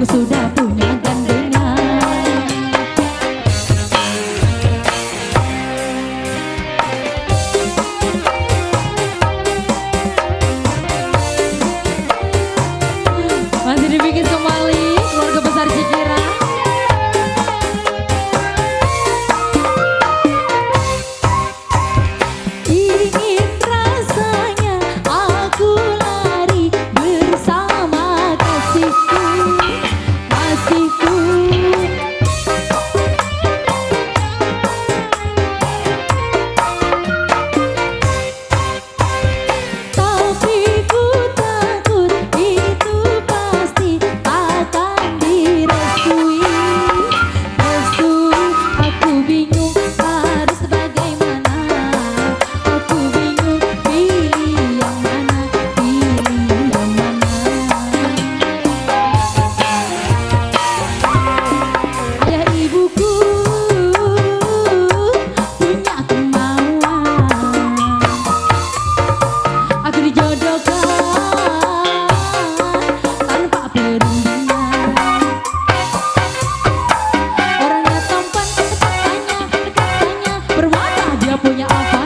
aku sudah Permata dia punya apa?